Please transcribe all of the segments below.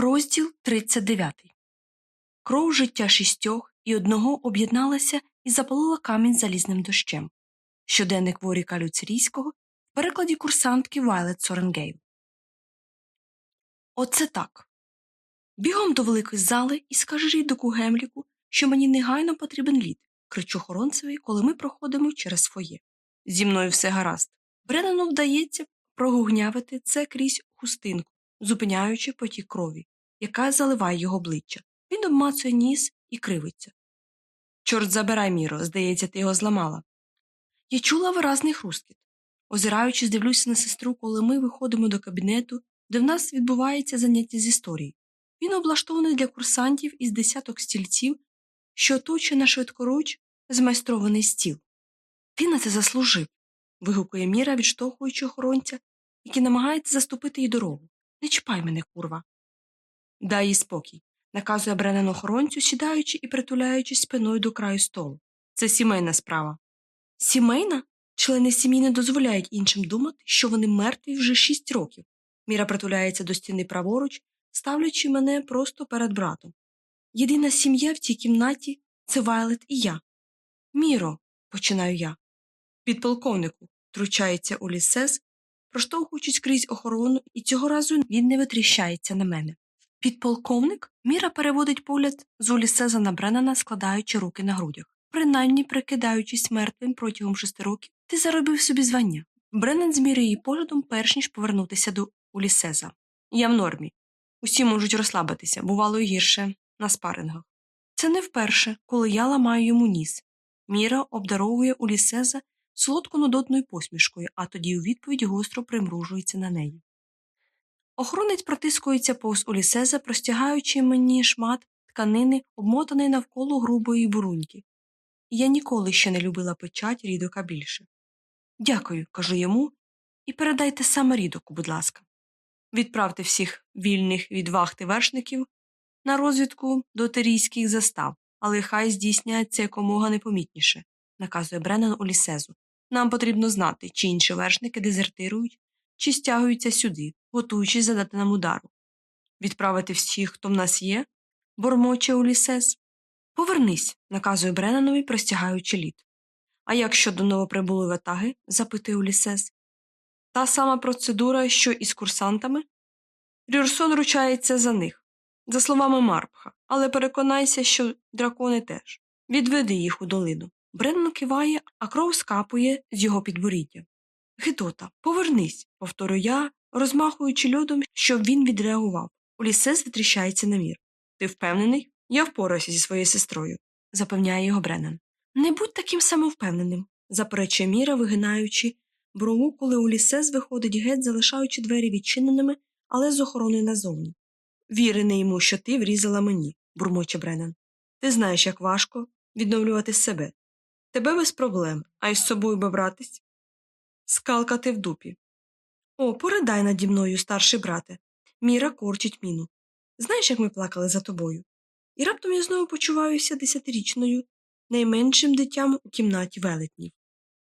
Розділ 39 Кров життя шістьох і одного об'єдналася і запалила камінь залізним дощем. Щоденник Воріка Люцерійського в перекладі курсантки Вайлет Соренгейл. Оце так. Бігом до великої зали і скажи рідоку Гемліку, що мені негайно потрібен лід, кричу охоронцеві, коли ми проходимо через фоє. Зі мною все гаразд. Бренану вдається прогугнявити це крізь хустинку, зупиняючи потік крові, яка заливає його обличчя. Він обмацує ніс і кривиться. Чорт забирай, Міро, здається, ти його зламала. Я чула виразний хрускіт. Озираючись, дивлюся на сестру, коли ми виходимо до кабінету, де в нас відбувається заняття з історії. Він облаштований для курсантів із десяток стільців, що оточує на швидкоруч змайстрований стіл. Він на це заслужив. вигукує Міра, відштовхуючи охоронця, який намагається заступити їй дорогу. Не чіпай мене, курва. Дай їй спокій, наказує Бренен охоронцю, сідаючи і притуляючись спиною до краю столу. Це сімейна справа. Сімейна? Члени сім'ї не дозволяють іншим думати, що вони мертві вже шість років. Міра притуляється до стіни праворуч, ставлячи мене просто перед братом. Єдина сім'я в цій кімнаті це Вайлет і я. Міро, починаю я. Підполковнику, втручається Улісес, проштовхуючись крізь охорону, і цього разу він не витріщається на мене. Підполковник Міра переводить погляд з Улісеза на Бреннана, складаючи руки на грудях. Принаймні, прикидаючись мертвим протягом шести років, ти заробив собі звання. Бреннан змірює її поглядом, перш ніж повернутися до Улісеза. Я в нормі. Усі можуть розслабитися, бувало й гірше на спарингах. Це не вперше, коли я ламаю йому ніс. Міра обдаровує Улісеза солодко нудотною посмішкою, а тоді у відповідь гостро примружується на неї. Охоронець протискується повз Улісеза, простягаючи мені шмат тканини, обмотаний навколо грубої буруньки. Я ніколи ще не любила печать рідока більше. Дякую, кажу йому, і передайте саме рідоку, будь ласка. Відправте всіх вільних від вахти вершників на розвідку до терійських застав, але хай здійсняться якомога непомітніше, наказує Бреннан Олісезу. Нам потрібно знати, чи інші вершники дезертирують, чи стягуються сюди, готуючись задати нам удару. Відправити всіх, хто в нас є, бормоче Улісез. Повернись, наказує Бреннанові, простягаючи лід. А як щодо новоприбулої ватаги? запитує Улісез. Та сама процедура, що і з курсантами? Рюрсон ручається за них, за словами Марпха, але переконайся, що дракони теж. Відведи їх у долину. Бреннан киває, а кров скапує з його підборіддя. Гидота, повернись, повторю я, розмахуючи льодом, щоб він відреагував. Улісес витріщається на мір. Ти впевнений? Я впораюся зі своєю сестрою, запевняє його Бреннан. Не будь таким самовпевненим, заперечує Міра, вигинаючи брову, коли Улісес виходить геть, залишаючи двері відчиненими, але з охороною назовні. Віри не йому, що ти врізала мені, бурмоче Бреннан. Ти знаєш, як важко відновлювати себе. Тебе без проблем, а із собою би? Скалкати в дупі. О, поридай наді мною, старший брате. Міра корчить міну. Знаєш, як ми плакали за тобою? І раптом я знову почуваюся десятирічною, найменшим дитям у кімнаті велетнів.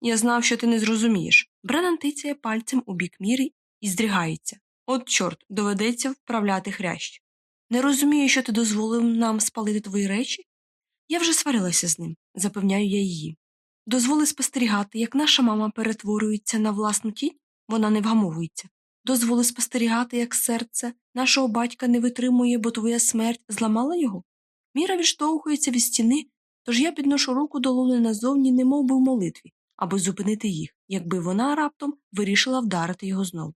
Я знав, що ти не зрозумієш. Бренан тицяє пальцем у бік міри і здригається. От, чорт, доведеться вправляти хрящ. Не розумію, що ти дозволив нам спалити твої речі? Я вже сварилася з ним, запевняю я її. Дозволи спостерігати, як наша мама перетворюється на власну тінь, вона не вгамовується. Дозволи спостерігати, як серце нашого батька не витримує, бо твоя смерть зламала його. Міра відштовхується від стіни, тож я підношу руку до луни назовні, немов би в молитві, аби зупинити їх, якби вона раптом вирішила вдарити його знов.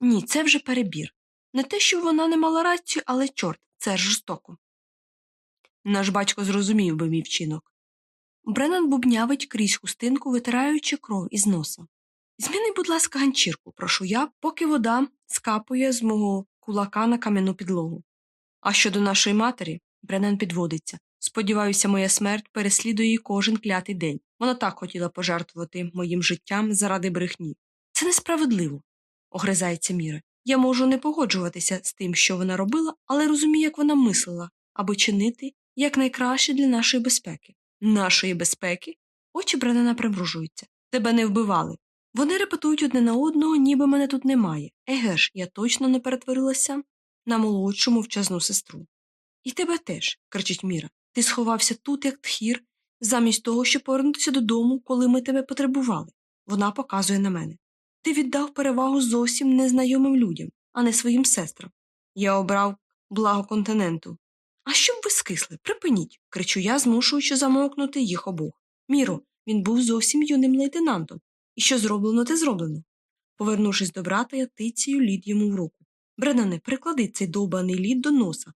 Ні, це вже перебір. Не те, що вона не мала рацію, але чорт, це жорстоко. Наш батько зрозумів би мій вчинок. Бреннан бубнявить крізь хустинку, витираючи кров із носа. Зміни, будь ласка, ганчірку, прошу я, поки вода скапує з мого кулака на кам'яну підлогу. А щодо нашої матері, Бреннан підводиться. Сподіваюся, моя смерть переслідує її кожен клятий день. Вона так хотіла пожертвувати моїм життям заради брехні. Це несправедливо, огризається Міра. Я можу не погоджуватися з тим, що вона робила, але розумію, як вона мислила, аби чинити якнайкраще для нашої безпеки. Нашої безпеки? Очі Бреннана примружуються. Тебе не вбивали. Вони репетують одне на одного, ніби мене тут немає. Еге ж, я точно не перетворилася на молодшу мовчазну сестру. І тебе теж, кричить Міра. Ти сховався тут, як тхір, замість того, щоб повернутися додому, коли ми тебе потребували. Вона показує на мене. Ти віддав перевагу зовсім незнайомим людям, а не своїм сестрам. Я обрав благо континенту. А щоб ви скисли, припиніть, кричу я, змушуючи замовкнути їх обох. Міро, він був зовсім юним лейтенантом. І що зроблено, те зроблено. Повернувшись до брата, я тицію лід йому в руку. Бренане, приклади цей довбаний лід до носа,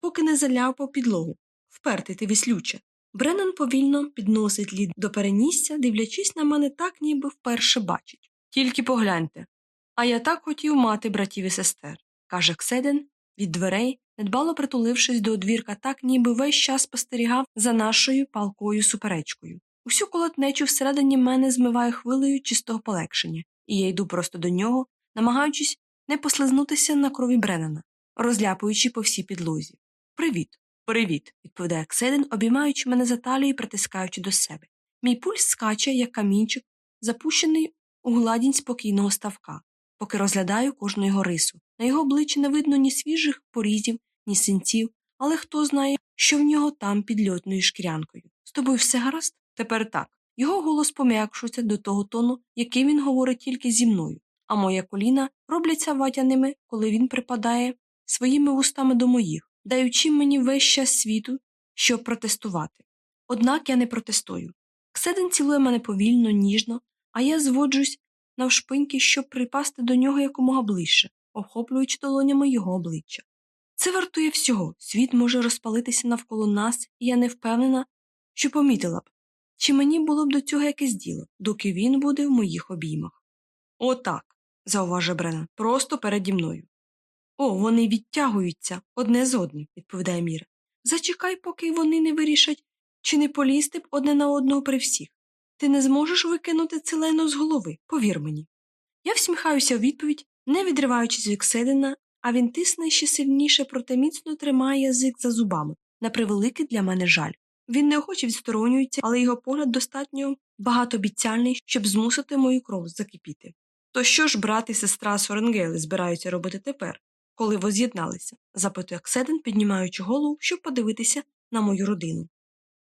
поки не заляв по підлогу. Впертий ти віслюче. Бреннан повільно підносить лід до перенісся, дивлячись на мене так, ніби вперше бачить. Тільки погляньте. А я так хотів мати братів і сестер, каже Кседен від дверей, недбало притулившись до одвірка так, ніби весь час спостерігав за нашою палкою суперечкою. Усю колотнечу всередині мене змиває хвилею чистого полегшення, і я йду просто до нього, намагаючись не послизнутися на крові Бреннана, розляпуючи по всій підлозі. Привіт, привіт, відповідає Кседен, обіймаючи мене за талію і притискаючи до себе. Мій пульс скаче, як камінчик, запущений у гладінь спокійного ставка, поки розглядаю кожну його рису. На його обличчі не видно ні свіжих порізів, ні синців, але хто знає, що в нього там під льотною шкірянкою. З тобою все гаразд? Тепер так. Його голос пом'якшується до того тону, який він говорить тільки зі мною, а моє коліна робляться ватяними, коли він припадає своїми вустами до моїх, даючи мені весь час світу, щоб протестувати. Однак я не протестую. Кседен цілує мене повільно, ніжно, а я зводжусь навшпиньки, щоб припасти до нього якомога ближче, охоплюючи долонями його обличчя. Це вартує всього, світ може розпалитися навколо нас, і я не впевнена, що помітила б, чи мені було б до цього якесь діло, доки він буде в моїх обіймах. Отак, зауважує Бреннан, просто переді мною. О, вони відтягуються одне з одним, відповідає Міра. Зачекай, поки вони не вирішать, чи не полізти б одне на одного при всіх. Ти не зможеш викинути целену з голови, повір мені. Я всміхаюся у відповідь, не відриваючись від Кседина, а він тисне ще сильніше, проте міцно тримає язик за зубами, на превеликий для мене жаль. Він неохоче відсторонюється, але його погляд достатньо багатообіцяльний, щоб змусити мою кров закипіти. То що ж брат і сестра Соренгели збираються робити тепер, коли воз'єдналися? запитує Кседен, піднімаючи голову, щоб подивитися на мою родину.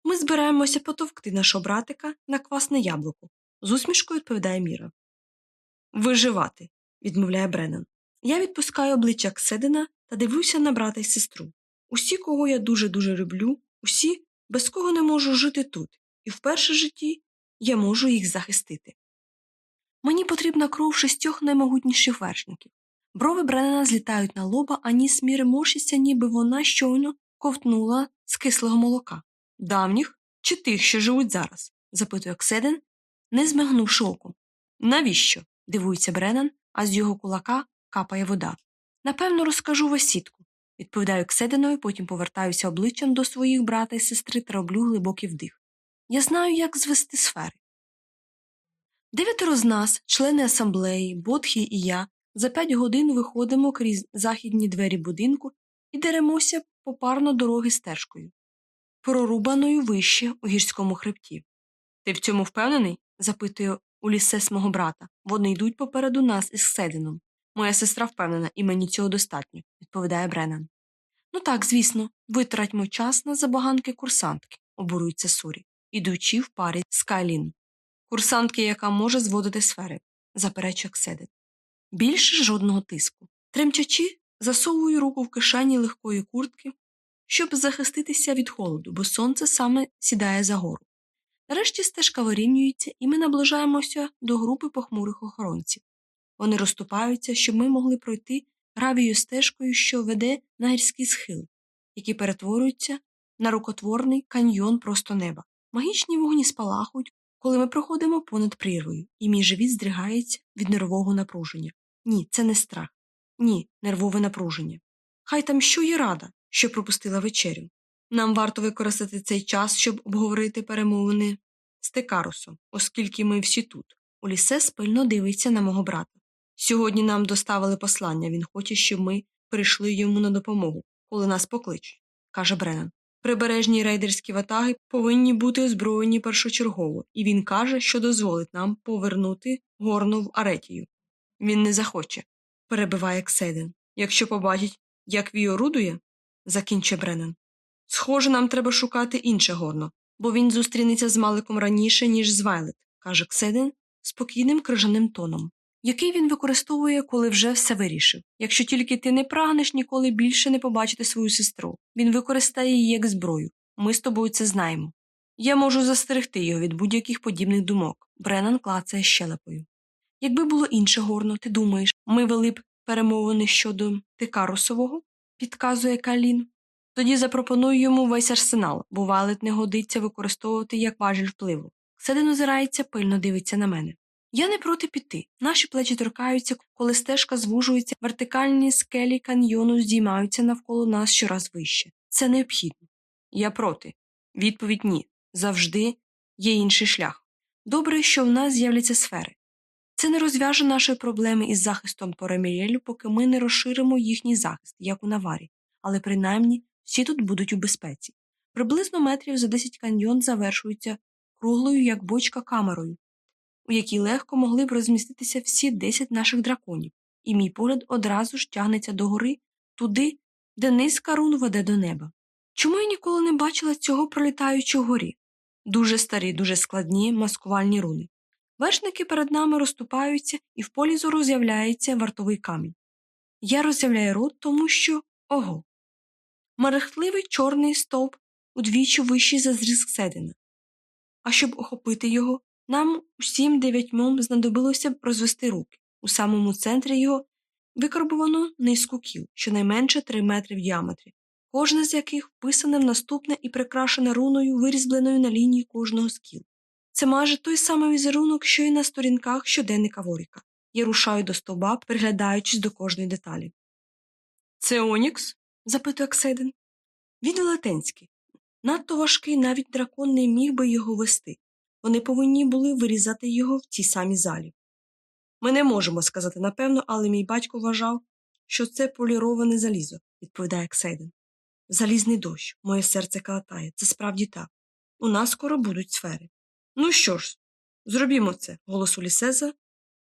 Ми збираємося потовкти нашого братика на квасне яблуко, з усмішкою відповідає Міра. Виживати, відмовляє Бреннан. Я відпускаю обличчя Кседена та дивлюся на брата і сестру. Усі, кого я дуже дуже люблю, усі, без кого не можу жити тут, і в житті я можу їх захистити. Мені потрібна кров шістьох наймогутніших вершників. Брови Бреннана злітають на лоба, а ніс морщиться, ніби вона щойно ковтнула з кислого молока. Давніх чи тих, що живуть зараз? запитує Кседен, не змигнувши оком. Навіщо? дивується Бреннан, а з його кулака капає вода. Напевно, розкажу васітку, відповідаю Кседенові, потім повертаюся обличчям до своїх брата і сестри та роблю глибокий вдих. Я знаю, як звести сфери. Дев'ятеро з нас, члени асамблеї, Бодхі і я, за п'ять годин виходимо крізь західні двері будинку і деремося попарно дороги стежкою, прорубаною вище у гірському хребті. Ти в цьому впевнений? запитує Улісес мого брата. Вони йдуть попереду нас із Седином. Моя сестра впевнена, і мені цього достатньо, відповідає Бреннан. Ну так, звісно, витратьмо час на забаганки курсантки, обурується Сурі, ідучи в парі з Кайлін. Курсантки, яка може зводити сфери, заперечує Кседин. Більше жодного тиску. Тремчачи, засовую руку в кишені легкої куртки, щоб захиститися від холоду, бо сонце саме сідає за гору. Нарешті стежка вирівнюється, і ми наближаємося до групи похмурих охоронців. Вони розступаються, щоб ми могли пройти гравією стежкою, що веде на гірський схил, які перетворюються на рукотворний каньйон просто неба. Магічні вогні спалахують, коли ми проходимо понад прірвою, і мій живіт здригається від нервового напруження. Ні, це не страх. Ні, нервове напруження. Хай там що є рада, що пропустила вечерю. Нам варто використати цей час, щоб обговорити перемовини з Текарусом, оскільки ми всі тут. Улісес пильно дивиться на мого брата. Сьогодні нам доставили послання, він хоче, щоб ми прийшли йому на допомогу, коли нас покличуть, каже Бреннан. Прибережні рейдерські ватаги повинні бути озброєні першочергово, і він каже, що дозволить нам повернути горну в Аретію. Він не захоче, перебиває Кседен. Якщо побачить Як Віо орудує? закінчив Бреннан. Схоже, нам треба шукати інше горно, бо він зустрінеться з Маликом раніше, ніж з Вайлет, каже Кседин спокійним крижаним тоном, який він використовує, коли вже все вирішив. Якщо тільки ти не прагнеш ніколи більше не побачити свою сестру, він використає її як зброю. Ми з тобою це знаємо. Я можу застерегти його від будь-яких подібних думок. Бреннан клацає щелепою. Якби було інше горно, ти думаєш, ми вели б перемовини щодо Тикарусового? підказує Калін. Тоді запропоную йому весь арсенал, бо валет не годиться використовувати як важіль впливу. Седин озирається, пильно дивиться на мене. Я не проти піти. Наші плечі торкаються, коли стежка звужується, вертикальні скелі каньйону здіймаються навколо нас щораз вище. Це необхідно. Я проти. Відповідь ні. Завжди є інший шлях. Добре, що в нас з'являться сфери. Це не розв'яже нашої проблеми із захистом Поремірєлю, поки ми не розширимо їхній захист, як у Наварі, але принаймні всі тут будуть у безпеці. Приблизно метрів за 10 каньйон завершується круглою, як бочка камерою, у якій легко могли б розміститися всі 10 наших драконів, і мій погляд одразу ж тягнеться догори, туди, де низка рун веде до неба. Чому я ніколи не бачила цього пролітаючого горі? Дуже старі, дуже складні маскувальні руни. Вершники перед нами розступаються, і в полі зору з'являється вартовий камінь. Я роззявляю рот, тому що ого. Мерехтливий чорний стовп удвічі вищий за зріз Кседина. А щоб охопити його, нам усім дев'ятьмом знадобилося б розвести руки. У самому центрі його викарбувано низьку кіл, щонайменше три метри в діаметрі, кожне з яких вписане в наступне і прикрашене руною, вирізбленою на лінії кожного з кіл. Це майже той самий візерунок, що й на сторінках щоденника Воріка. Я рушаю до стовба, приглядаючись до кожної деталі. Це Онікс? запитує Кседин. Він велетенський. Надто важкий навіть дракон не міг би його вести. Вони повинні були вирізати його в тій самій залі. Ми не можемо сказати напевно, але мій батько вважав, що це поліроване залізо, відповідає Ксейден. Залізний дощ, моє серце калатає, це справді так. У нас скоро будуть сфери. Ну що ж, зробімо це, голос Улісеза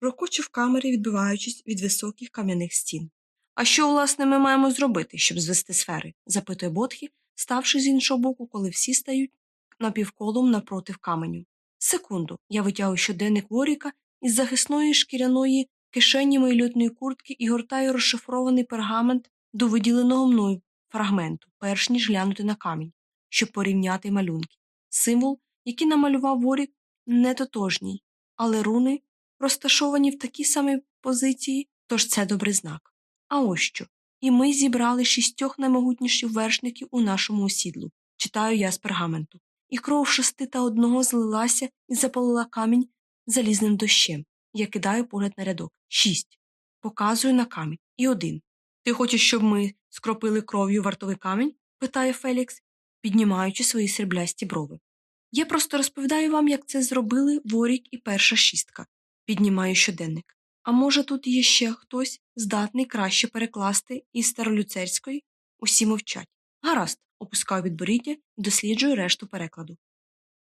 рокоче в камері, відбиваючись від високих кам'яних стін. А що, власне, ми маємо зробити, щоб звести сфери? запитує Ботхі, ставши з іншого боку, коли всі стають напівколом напротив каменю. Секунду, я витягую щоденник Воріка із захисної шкіряної кишені моєї льотної куртки і гортаю розшифрований пергамент до виділеного мною фрагменту, перш ніж глянути на камінь, щоб порівняти малюнки. Символ, який намалював Ворік, не тотожній, але руни розташовані в такій самій позиції, тож це добрий знак. А ось що. І ми зібрали шістьох наймогутніших вершників у нашому осідлу, читаю я з пергаменту, і кров шести та одного злилася і запалила камінь залізним дощем. Я кидаю погляд на рядок. Шість. Показую на камінь. І один. Ти хочеш, щоб ми скропили кров'ю вартовий камінь? питає Фелікс, піднімаючи свої сріблясті брови. Я просто розповідаю вам, як це зробили Ворік і перша шістка. Піднімаю щоденник. А може, тут є ще хтось здатний краще перекласти із старолюцерської? Усі мовчать. Гаразд, опускаю відборіддя і досліджую решту перекладу.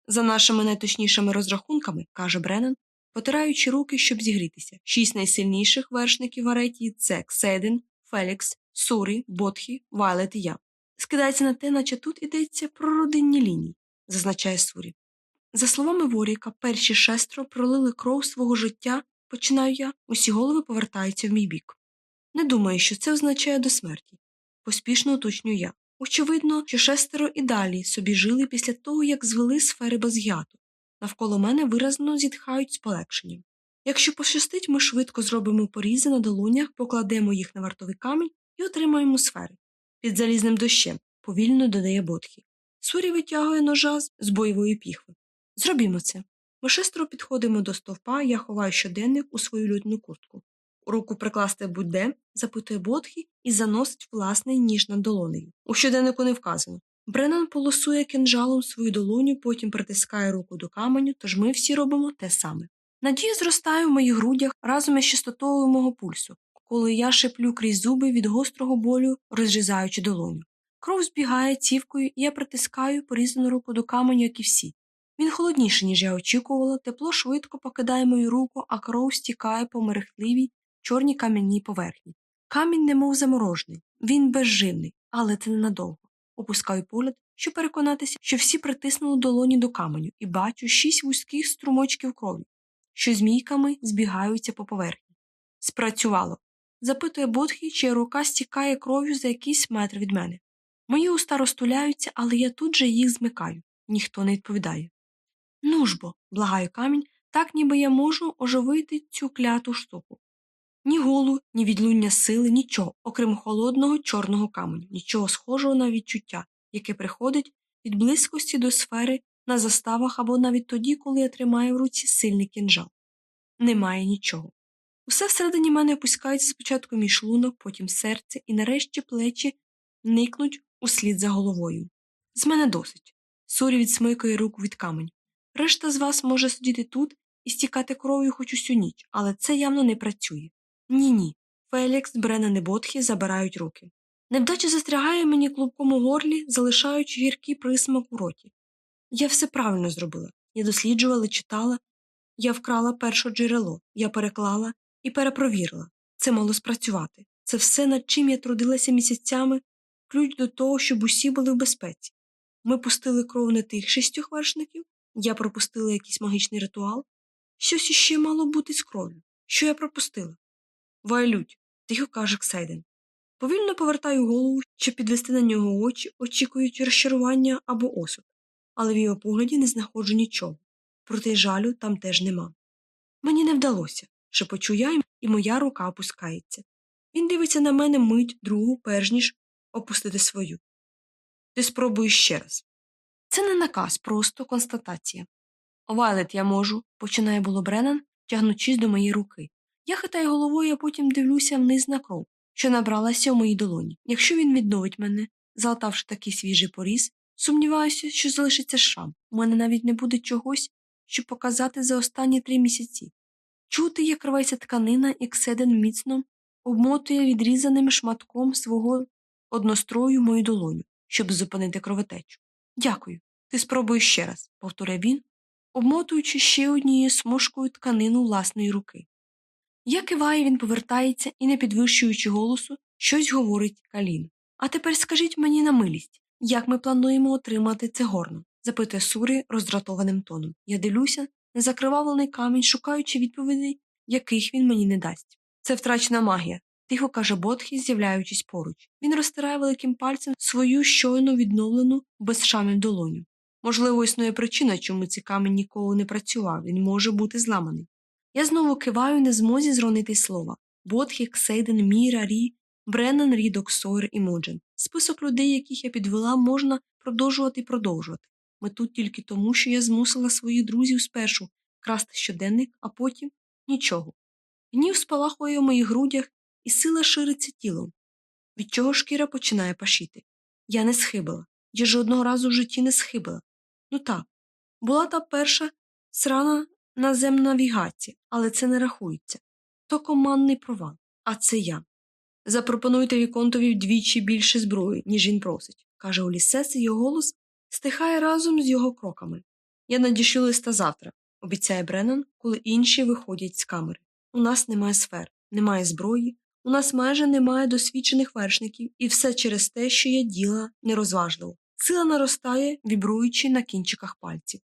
За нашими найточнішими розрахунками, каже Бреннан, потираючи руки, щоб зігрітися, шість найсильніших вершників Аретії це Кседин, Фелікс, Сурі, Ботхі, Вайлет і я. Скидається на те, наче тут йдеться про родинні лінії, зазначає Сурі. За словами Воріка, перші шестеро пролили кров свого життя Починаю я, усі голови повертаються в мій бік. Не думаю, що це означає до смерті. Поспішно уточнюю я. Очевидно, що шестеро і далі собі жили після того, як звели сфери Базгіату. Навколо мене виразно зітхають з полегшенням. Якщо пощастить, ми швидко зробимо порізи на долонях, покладемо їх на вартовий камінь і отримаємо сфери. Під залізним дощем, повільно додає Ботхі. Сурі витягує ножа з бойової піхви. Зробімо це. Ми шестеро підходимо до стовпа, я ховаю щоденник у свою лютну куртку. Руку прикласти будь-де, запитує Ботхі і заносить власний ніж над долонею. У щоденнику не вказано. Бреннан полосує кинджалом свою долоню, потім притискає руку до каменю, тож ми всі робимо те саме. Надія зростає в моїх грудях разом із частотою мого пульсу, коли я шиплю крізь зуби від гострого болю, розрізаючи долоню. Кров збігає цівкою, і я притискаю порізану руку до каменю, як і всі. Він холодніший, ніж я очікувала, тепло швидко покидає мою руку, а кров стікає по мерехтливій, чорній кам'яній поверхні. Камінь немов заморожений. Він безживний, але це ненадовго. Опускаю погляд, щоб переконатися, що всі притиснули долоні до каменю, і бачу шість вузьких струмочків крові, що змійками збігаються по поверхні. Спрацювало. Запитує Бодхі, чия рука стікає кров'ю за якийсь метр від мене. Мої уста розтуляються, але я тут же їх змикаю. Ніхто не відповідає. Ну ж бо, благаю камінь, так ніби я можу оживити цю кляту штуку. Ні голу, ні відлуння сили, нічого, окрім холодного чорного каменю, нічого схожого на відчуття, яке приходить від близькості до сфери на заставах або навіть тоді, коли я тримаю в руці сильний кінжал. Немає нічого. Усе всередині мене опускається спочатку мій шлунок, потім серце, і нарешті плечі никнуть услід за головою. З мене досить. Сурі відсмикує руку від каменю. Решта з вас може сидіти тут і стікати кров'ю хоч усю ніч, але це явно не працює. Ні ні. Фелікс, Бреннан і Ботхі забирають руки. Невдача застрягає мені клубком у горлі, залишаючи гіркий присмак у роті. Я все правильно зробила. Я досліджувала, читала, я вкрала перше джерело, я переклала і перепровірила. Це мало спрацювати. Це все, над чим я трудилася місяцями, ключ до того, щоб усі були в безпеці. Ми пустили кров на тих шістьох вершників, я пропустила якийсь магічний ритуал. Щось іще мало бути з кров'ю. Що я пропустила? Вайлють, тихо каже Ксейден. Повільно повертаю голову, щоб підвести на нього очі, очікуючи розчарування або осуд, але в його погляді не знаходжу нічого, проте жалю там теж нема. Мені не вдалося, шепочу я, і моя рука опускається. Він дивиться на мене мить другу, перш ніж опустити свою. Ти спробуй ще раз. Це не наказ, просто констатація. Вайлет я можу, починає було Бреннан, тягнучись до моєї руки. Я хитаю головою, а потім дивлюся вниз на кров, що набралася у моїй долоні. Якщо він відновить мене, залатавши такий свіжий поріз, сумніваюся, що залишиться шрам. У мене навіть не буде чогось, щоб показати за останні три місяці. Чути, як рветься тканина, і Кседен міцно обмотує відрізаним шматком свого однострою мою долоню, щоб зупинити кровотечу. Дякую. Ти спробуй ще раз, повторив він, обмотуючи ще однією смужкою тканину власної руки. Я киваю, він повертається і, не підвищуючи голосу, щось говорить Калін. А тепер скажіть мені на милість, як ми плануємо отримати це горно? запитує Сурі роздратованим тоном. Я дивлюся на закривавлений камінь, шукаючи відповідей, яких він мені не дасть. Це втрачена магія, тихо каже Ботхі, з'являючись поруч. Він розтирає великим пальцем свою щойно відновлену без шамів долоню. Можливо, існує причина, чому цей камінь ніколи не працював, він може бути зламаний. Я знову киваю, не змозі зронити слова Ботхі, Ксейден, Міра, Рі, Бреннан, Рідок, Сойер і Моджен. Список людей, яких я підвела, можна продовжувати і продовжувати. Ми тут тільки тому, що я змусила своїх друзів спершу красти щоденник, а потім нічого. Гнів спалахує у моїх грудях, і сила шириться тілом, від чого шкіра починає пашіти. Я не схибила, я жодного разу в житті не схибила. Ну так, була та перша срана наземна навігація, але це не рахується. То командний провал, а це я. Запропонуйте Віконтові вдвічі більше зброї, ніж він просить, каже Олісес, і його голос стихає разом з його кроками. Я надішлю листа завтра, обіцяє Бреннан, коли інші виходять з камери. У нас немає сфер, немає зброї, у нас майже немає досвідчених вершників, і все через те, що я діла нерозважливо. Сила наростає, вібруючи на кінчиках пальців.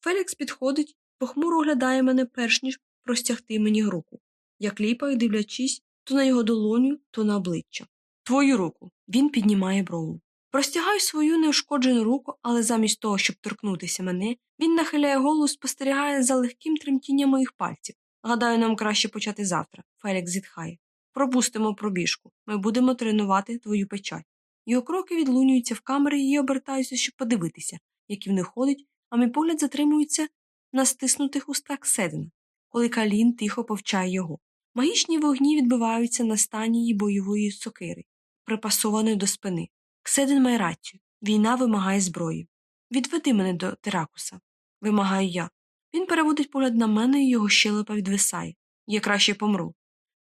Фелікс підходить, похмуро оглядає мене, перш ніж простягти мені руку. Я кліпаю, дивлячись то на його долоню, то на обличчя. Твою руку. Він піднімає брову. Простягаю свою неушкоджену руку, але замість того, щоб торкнутися мене, він нахиляє голову, спостерігає за легким тремтінням моїх пальців. Гадаю, нам краще почати завтра. Фелікс зітхає. Пропустимо пробіжку. Ми будемо тренувати твою печать. Його кроки відлунюються в камери і обертаюся, щоб подивитися, як він ходить, а мій погляд затримується на стиснутих устах Седена, коли Калін тихо повчає його. Магічні вогні відбиваються на стані її бойової сокири, припасованої до спини. Кседен має рацію. Війна вимагає зброї. Відведи мене до Теракуса, вимагаю я. Він переводить погляд на мене і його щелепа відвисає. Я краще помру.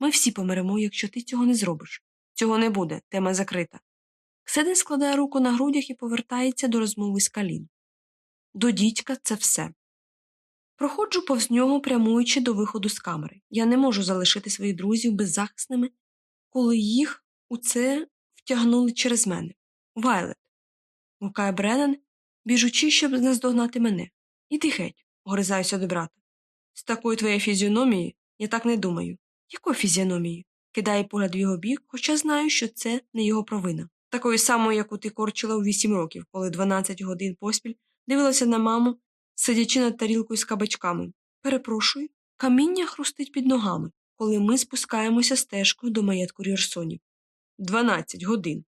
Ми всі помремо, якщо ти цього не зробиш. Цього не буде, тема закрита. Кседен складає руку на грудях і повертається до розмови з Калін. До дідька це все. Проходжу повз нього, прямуючи до виходу з камери. Я не можу залишити своїх друзів беззахисними, коли їх у це тягнули через мене. Вайлет. гукає Бреннан, біжучи, щоб наздогнати мене. Іди геть, горизаюся до брата. З такою твоєю фізіономією я так не думаю. Якою фізіономією? Кидає погляд в його бік, хоча знаю, що це не його провина. Такою самою, яку ти корчила у вісім років, коли 12 годин поспіль дивилася на маму, сидячи над тарілкою з кабачками. Перепрошую, каміння хрустить під ногами, коли ми спускаємося стежкою до маєтку Рірсонів. Дванадцять годин.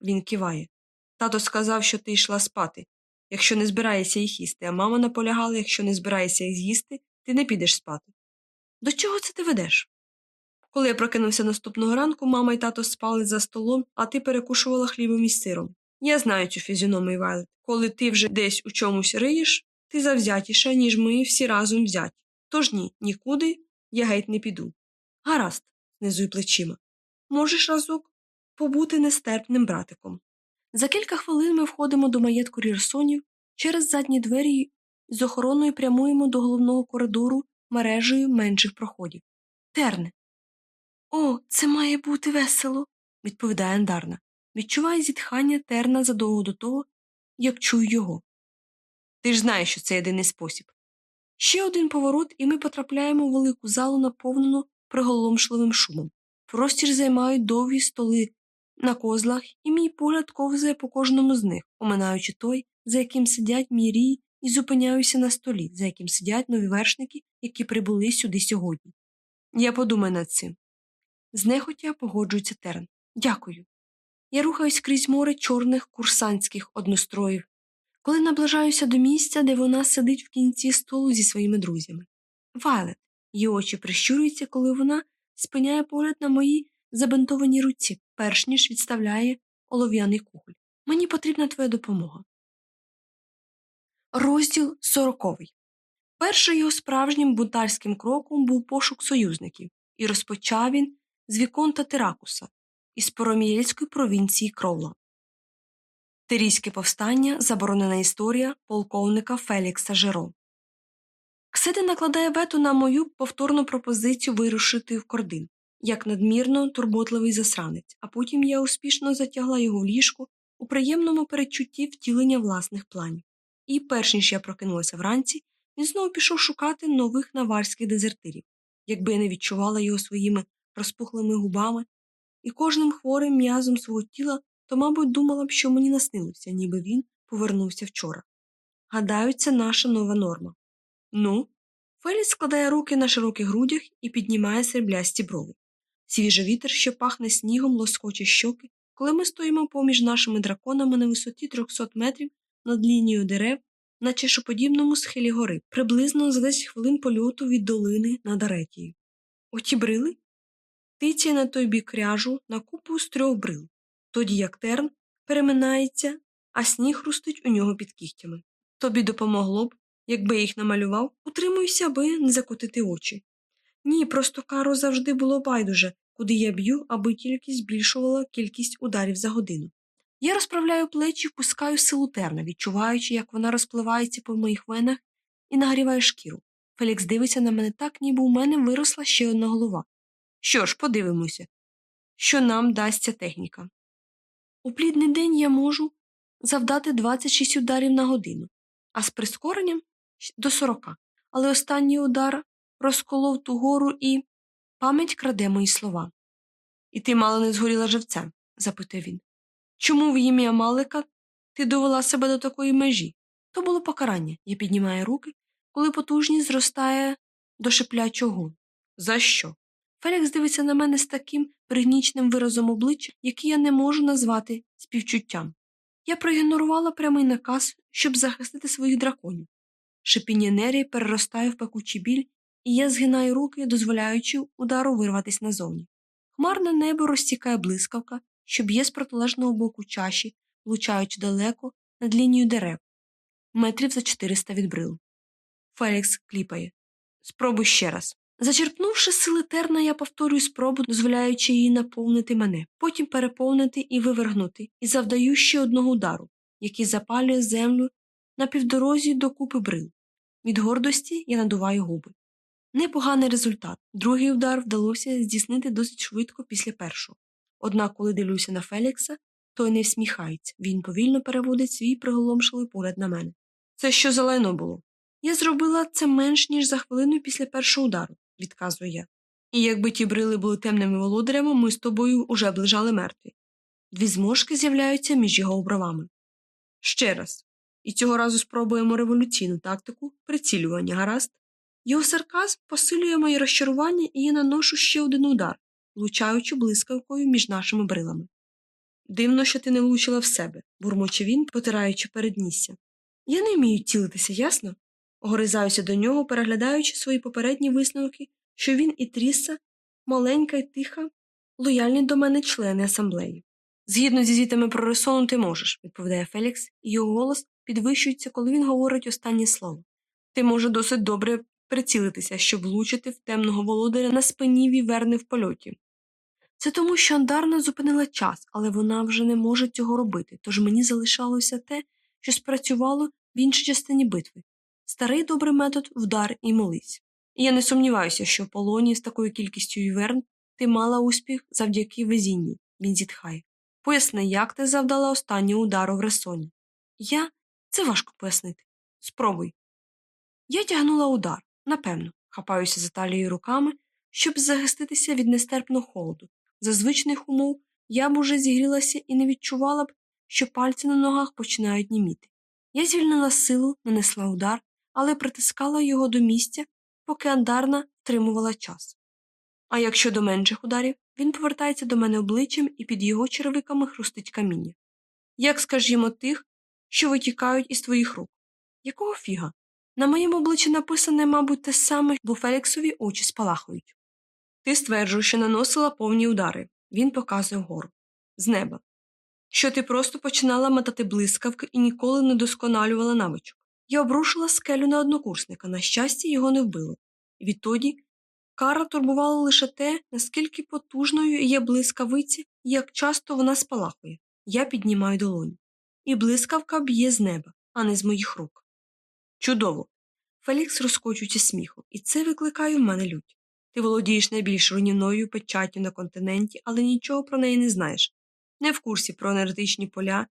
Він киває. Тато сказав, що ти йшла спати, якщо не збираєшся їх їсти, а мама наполягала, якщо не збираєшся їх з'їсти, ти не підеш спати. До чого це ти ведеш? Коли я прокинувся наступного ранку, мама і тато спали за столом, а ти перекушувала хлібом із сиром. Я знаю цю фізіономію, Вайлет. Коли ти вже десь у чомусь риєш, ти завзятіша, ніж ми всі разом взяті. Тож ні, нікуди я геть не піду. Гаразд, знизую плечима. Можеш разок побути нестерпним братиком. За кілька хвилин ми входимо до маєтку Рірсонів через задні двері з охороною прямуємо до головного коридору мережею менших проходів. Терне. О, це має бути весело, відповідає Андарна. Відчуває зітхання терна задовго до того, як чую його. Ти ж знаєш, що це єдиний спосіб. Ще один поворот, і ми потрапляємо в велику залу, наповнену приголомшливим шумом. Простір займають довгі столи на козлах, і мій погляд ковзає по кожному з них, оминаючи той, за яким сидять мій і зупиняюся на столі, за яким сидять нові вершники, які прибули сюди сьогодні. Я подумаю над цим. Знехотя погоджується терн. Дякую. Я рухаюсь крізь море чорних курсантських одностроїв, коли наближаюся до місця, де вона сидить в кінці столу зі своїми друзями. Вайлет. Її очі прищурюються, коли вона спиняє погляд на моїй забинтованій руці, перш ніж відставляє олов'яний кухоль. Мені потрібна твоя допомога. Розділ сороковий. Першим його справжнім бунтарським кроком був пошук союзників, і розпочав він з Віконта Теракуса із Поромієльської провінції Кровла. Тирійське повстання заборонена історія полковника Фелікса Жеро. Ксиди накладає вето на мою повторну пропозицію вирушити в кордин, як надмірно турботливий засранець, а потім я успішно затягла його в ліжку у приємному передчутті втілення власних планів. І, перш ніж я прокинулася вранці, він знову пішов шукати нових наварських дезертирів, якби я не відчувала його своїми розпухлими губами і кожним хворим м'язом свого тіла, то, мабуть, думала б, що мені наснилося, ніби він повернувся вчора. Гадаю, це наша нова норма. Ну, Феліс складає руки на широких грудях і піднімає сріблясті брови. Свіжий вітер, що пахне снігом, лоскоче щоки, коли ми стоїмо поміж нашими драконами на висоті 300 метрів над лінією дерев на чешоподібному схилі гори, приблизно за 10 хвилин польоту від долини над Аретією. Оті брили? Тицяє на той бік ряжу на купу з трьох брил, тоді як терн переминається, а сніг хрустить у нього під кігтями. Тобі допомогло б, якби їх намалював, утримуюся, аби не закотити очі. Ні, просто каро завжди було байдуже, куди я б'ю, аби тільки збільшувала кількість ударів за годину. Я розправляю плечі, впускаю силу терна, відчуваючи, як вона розпливається по моїх венах і нагріває шкіру. Фелікс дивиться на мене так, ніби у мене виросла ще одна голова. Що ж, подивимося, що нам дасть ця техніка. У плідний день я можу завдати 26 ударів на годину, а з прискоренням до 40. Але останній удар розколов ту гору і пам'ять краде мої слова. І ти мало не згоріла живцем? запитує він. Чому в ім'я Малика ти довела себе до такої межі? То було покарання. Я піднімаю руки, коли потужність зростає до шиплячого. За що? Фелікс дивиться на мене з таким пригнічним виразом обличчя, який я не можу назвати співчуттям. Я проігнорувала прямий наказ, щоб захистити своїх драконів. Шипіння нерії переростає в пекучий біль, і я згинаю руки, дозволяючи удару вирватися назовні. Хмарне небо розтікає блискавка, що б'є з протилежного боку чаші, влучаючи далеко над лінією дерев, метрів за 400 від брил. Фелікс кліпає. Спробуй ще раз. Зачерпнувши сили терна, я повторюю спробу, дозволяючи їй наповнити мене, потім переповнити і вивергнути, і завдаю ще одного удару, який запалює землю на півдорозі до купи брил. Від гордості я надуваю губи. Непоганий результат. Другий удар вдалося здійснити досить швидко після першого. Однак, коли дивлюся на Фелікса, той не всміхається. Він повільно переводить свій приголомшливий погляд на мене. Це що за лайно було? Я зробила це менш ніж за хвилину після першого удару, відказую я. І якби ті брили були темними володарями, ми з тобою уже б лежали мертві. Дві зморшки з'являються між його бровами. Ще раз. І цього разу спробуємо революційну тактику прицілювання, гаразд. Його сарказм посилює моє розчарування, і я наношу ще один удар, влучаючи блискавкою між нашими брилами. Дивно, що ти не влучила в себе, бурмоче він, потираючи переднісся. Я не вмію цілитися, ясно? Огризаюся до нього, переглядаючи свої попередні висновки, що він і Тріса, маленька і тиха, лояльні до мене члени асамблеї. Згідно зі звітами про Ресону, ти можеш, відповідає Фелікс, і його голос підвищується, коли він говорить останнє слово. Ти може досить добре прицілитися, щоб влучити в темного володаря на спині віверни в польоті. Це тому, що Андарна зупинила час, але вона вже не може цього робити, тож мені залишалося те, що спрацювало в іншій частині битви старий добрий метод вдар і молись. І я не сумніваюся, що в полоні з такою кількістю віверн ти мала успіх завдяки везінню, він зітхає. Поясни, як ти завдала останнього удару в ресоні. Я це важко пояснити. Спробуй. Я тягнула удар, напевно, хапаюся за талією руками, щоб захиститися від нестерпного холоду. За звичних умов я б уже зігрілася і не відчувала б, що пальці на ногах починають німіти. Я звільнила силу, нанесла удар, але притискала його до місця, поки андарна втримувала час. А якщо до менших ударів, він повертається до мене обличчям і під його черевиками хрустить каміння. Як, скажімо, тих, що витікають із твоїх рук. Якого фіга? На моєму обличчі написане, мабуть, те саме, бо Феліксові очі спалахують. Ти стверджуєш, що наносила повні удари. Він показує вгору. З неба. Що ти просто починала метати блискавки і ніколи не досконалювала навичок. Я обрушила скелю на однокурсника, на щастя, його не вбило. Відтоді кара турбувала лише те, наскільки потужною є блискавиці і як часто вона спалахує. Я піднімаю долоню. І блискавка б'є з неба, а не з моїх рук. Чудово. Фелікс розкочується сміхом, і це викликає в мене лють. Ти володієш найбільш руйнівною печаттю на континенті, але нічого про неї не знаєш. Не в курсі про енергетичні поля,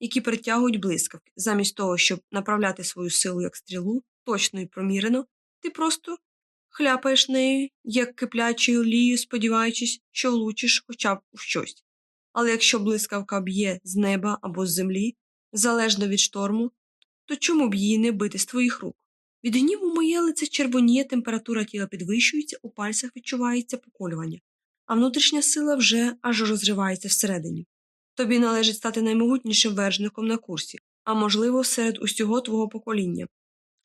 які притягують блискавки. Замість того, щоб направляти свою силу як стрілу, точно і промірено, ти просто хляпаєш нею, як киплячою олією, сподіваючись, що влучиш хоча б у щось. Але якщо блискавка б'є з неба або з землі, залежно від шторму, то чому б її не бити з твоїх рук? Від гніву моє лице червоніє, температура тіла підвищується, у пальцях відчувається поколювання, а внутрішня сила вже аж розривається всередині. Тобі належить стати наймогутнішим вершником на курсі, а можливо, серед усього твого покоління.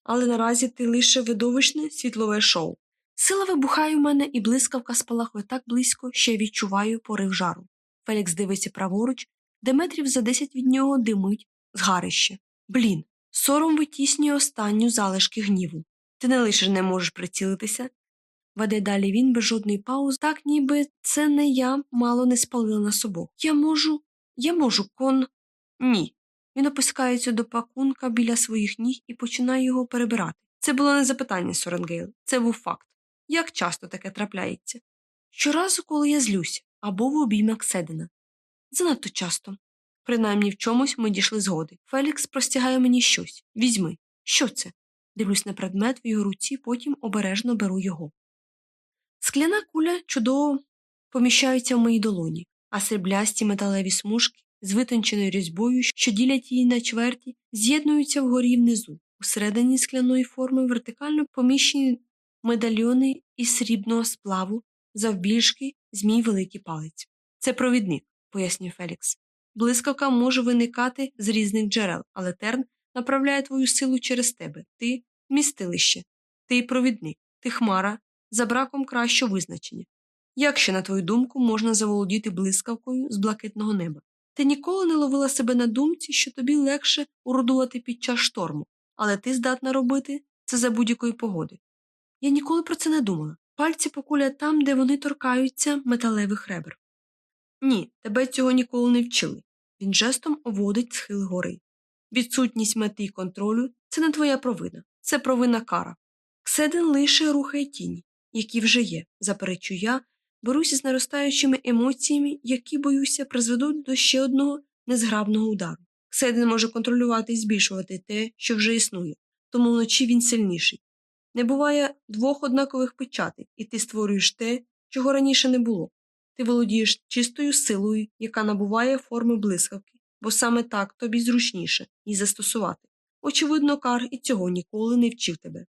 Але наразі ти лише видовищне світлове шоу. Сила вибухає в мене, і блискавка спалахує так близько, що я відчуваю порив жару. Фелікс дивиться праворуч, де метрів за десять від нього димить згарище. Блін, сором витіснює останні залишки гніву. Ти не лише не можеш прицілитися. Веде далі він без жодної паузи, так ніби це не я мало не спалила на собою. Я можу, я можу, кон. Ні. Він опускається до пакунка біля своїх ніг і починає його перебирати. Це було не запитання, Соренгейл, це був факт. Як часто таке трапляється? Щоразу, коли я злюся, або в обіймах Седена. Занадто часто. Принаймні в чомусь ми дійшли згоди. Фелікс простягає мені щось. Візьми. Що це? Дивлюсь на предмет в його руці, потім обережно беру його. Скляна куля чудово поміщається в моїй долоні, а сріблясті металеві смужки з витонченою різьбою, що ділять її на чверті, з'єднуються вгорі внизу. Усередині скляної форми вертикально поміщені медальйони із срібного сплаву, завбільшки змій великий палець. Це провідник, пояснює Фелікс. Блискавка може виникати з різних джерел, але терн направляє твою силу через тебе. Ти містилище, ти провідник, ти хмара, за браком кращого визначення. Як ще, на твою думку, можна заволодіти блискавкою з блакитного неба? Ти ніколи не ловила себе на думці, що тобі легше уродувати під час шторму, але ти здатна робити це за будь-якої погоди. Я ніколи про це не думала. Пальці покулять там, де вони торкаються металевих ребер. Ні, тебе цього ніколи не вчили. Він жестом оводить схил гори. Відсутність мети й контролю це не твоя провина, це провина кара. Кседен лише рухає тіні, які вже є, заперечу я, Борюся з наростаючими емоціями, які, боюся, призведуть до ще одного незграбного удару. Кседен може контролювати і збільшувати те, що вже існує, тому вночі він сильніший. Не буває двох однакових печатей, і ти створюєш те, чого раніше не було. Ти володієш чистою силою, яка набуває форми блискавки, бо саме так тобі зручніше її застосувати. Очевидно, Кар і цього ніколи не вчив тебе.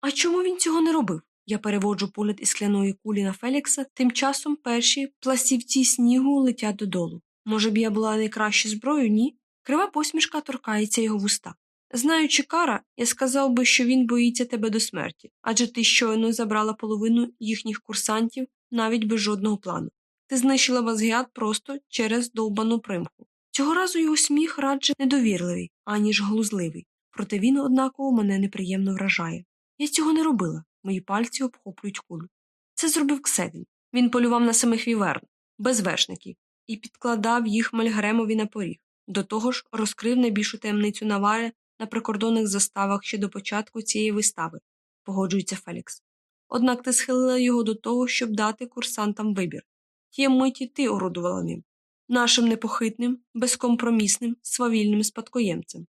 А чому він цього не робив? Я переводжу погляд із скляної кулі на Фелікса, тим часом перші пластівці снігу летять додолу. Може б я була найкращою зброєю, ні? Крива посмішка торкається його вуста. Знаючи кара, я сказав би, що він боїться тебе до смерті, адже ти щойно забрала половину їхніх курсантів навіть без жодного плану. Ти знищила Базгіат просто через довбану примху. Цього разу його сміх радше недовірливий, аніж глузливий, проте він однаково мене неприємно вражає. Я цього не робила, мої пальці обхоплюють кулю. Це зробив Кседін. Він полював на самих віверн, без вершників, і підкладав їх Мальгремові на поріг. До того ж, розкрив найбільшу таємницю навари на прикордонних заставах ще до початку цієї вистави, погоджується Фелікс. Однак ти схилила його до того, щоб дати курсантам вибір. Тієї миті ти орудувала ним, нашим непохитним, безкомпромісним, свавільним спадкоємцем.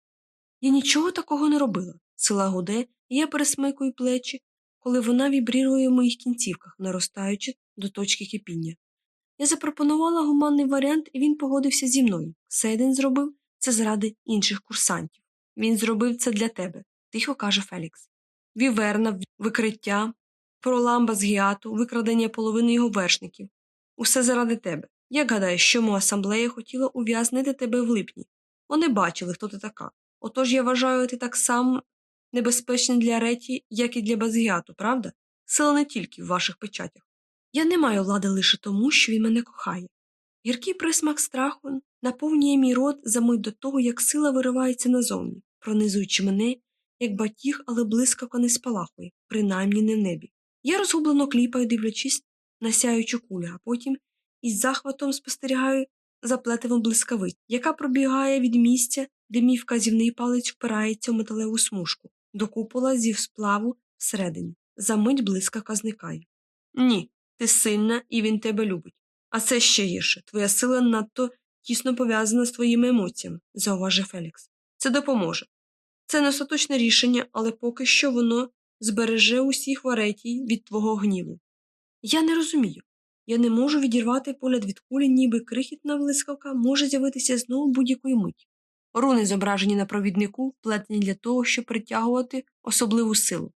Я нічого такого не робила. Сила гуде, і я пересмикую плечі, коли вона вібрірує в моїх кінцівках, наростаючи до точки кипіння. Я запропонувала гуманний варіант, і він погодився зі мною. Сейден зробив це заради інших курсантів. Він зробив це для тебе, тихо каже Фелікс. Віверна, викриття, проламба з гіату, викрадення половини його вершників. Усе заради тебе. Як гадаєш, чому асамблея хотіла ув'язнити тебе в липні? Вони бачили, хто ти така. Отож я вважаю, ти так само небезпечний для реті, як і для Базгіату, правда? Сила не тільки в ваших печатях. Я не маю влади лише тому, що він мене кохає. Гіркий присмак страху наповнює мій рот за мить до того, як сила виривається назовні, пронизуючи мене, як батіг, але блискавка не спалахує, принаймні не в небі. Я розгублено кліпаю, дивлячись на сяючу кулю, а потім із захватом спостерігаю за плетивом блискавиць, яка пробігає від місця, де мій вказівний палець впирається в металеву смужку, до купола зі сплаву всередині. За мить блискавка зникає. Ні, ти сильна, і він тебе любить. А це ще гірше. Твоя сила надто тісно пов'язана з твоїми емоціями, зауважив Фелікс. Це допоможе. Це не остаточне рішення, але поки що воно збереже усіх варетій від твого гніву. Я не розумію. Я не можу відірвати погляд від кулі, ніби крихітна блискавка може з'явитися знову будь-якої миті. Руни, зображені на провіднику, плетені для того, щоб притягувати особливу силу.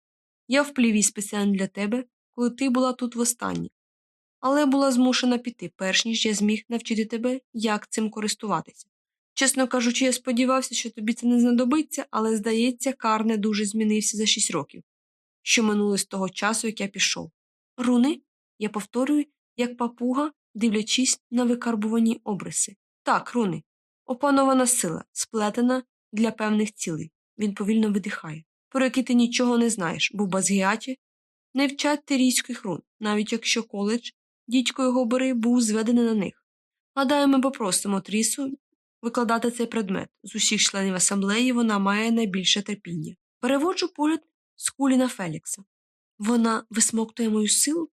Я вплів її спеціально для тебе, коли ти була тут востаннє, але була змушена піти, перш ніж я зміг навчити тебе, як цим користуватися. Чесно кажучи, я сподівався, що тобі це не знадобиться, але, здається, Кар не дуже змінився за шість років, що минули з того часу, як я пішов. Руни? Я повторюю, як папуга, дивлячись на викарбувані обриси. Так, руни. Опанована сила, сплетена для певних цілей. Він повільно видихає, про які ти нічого не знаєш, бо Базгіаті не вчать тирійських рун, навіть якщо коледж, дідько його бери, був зведений на них. Гадаю, ми попросимо Трісу викладати цей предмет. З усіх членів асамблеї вона має найбільше терпіння. Переводжу погляд з кулі на Фелікса. Вона висмоктує мою силу?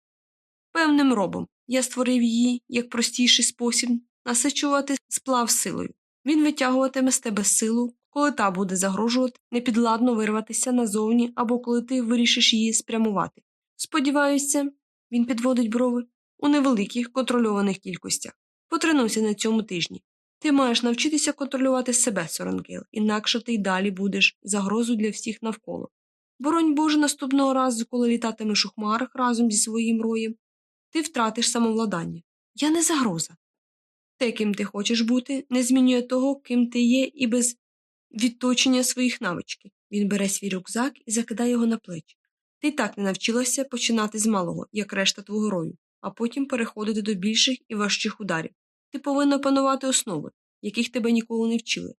Певним робом. Я створив її як простіший спосіб насичувати сплав силою. Він витягуватиме з тебе силу, коли та буде загрожувати непідвладно вирватися назовні або коли ти вирішиш її спрямувати. Сподіваюся, він підводить брови у невеликих контрольованих кількостях. Потренуйся на цьому тижні. Ти маєш навчитися контролювати себе, Соренгейл, інакше ти й далі будеш загрозою для всіх навколо. Боронь Боже, наступного разу, коли літатимеш у хмарах разом зі своїм роєм, ти втратиш самовладання. Я не загроза. Те, ким ти хочеш бути, не змінює того, ким ти є, і без відточення своїх навичків. Він бере свій рюкзак і закидає його на плечі. Ти й так не навчилася починати з малого, як решта твого рою, а потім переходити до більших і важчих ударів. Ти повинна панувати основи, яких тебе ніколи не вчили.